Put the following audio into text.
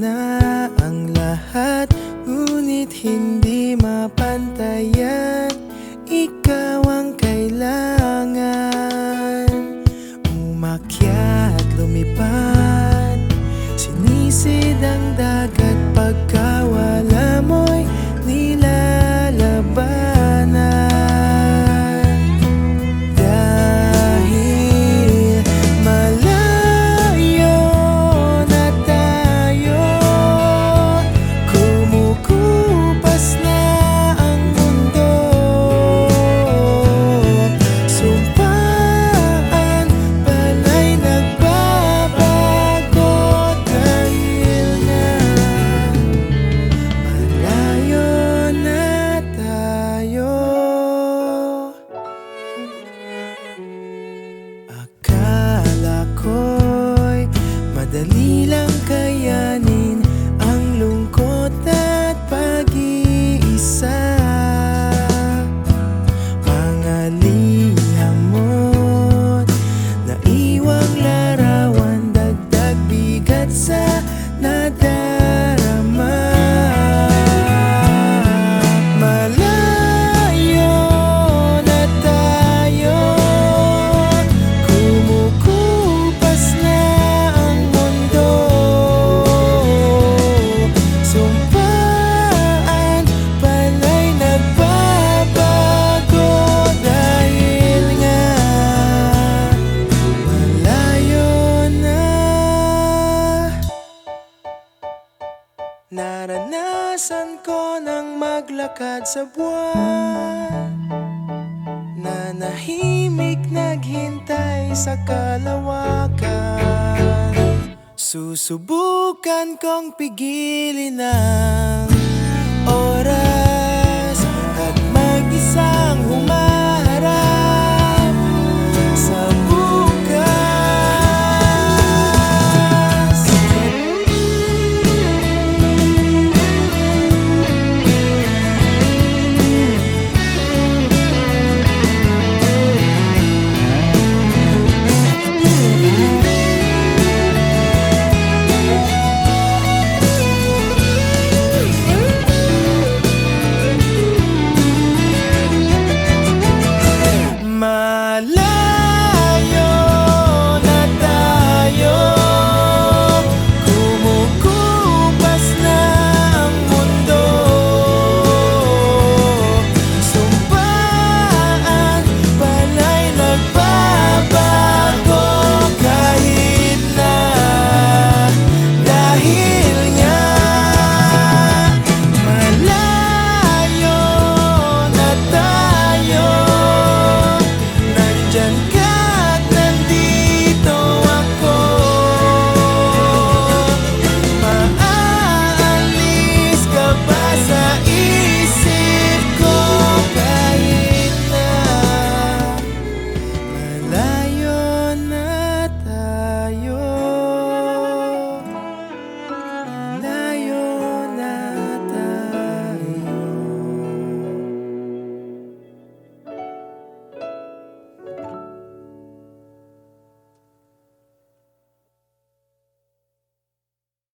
na ang lahat Ngunit hindi mapantayan. Ikaw ang kailangan. Umakyat, lumipad Sinisid ang dagat Naranasan ko ng maglakad sa buwan. Nanahimik naghintay sa kalawakan. Susubukan kong pigilin ang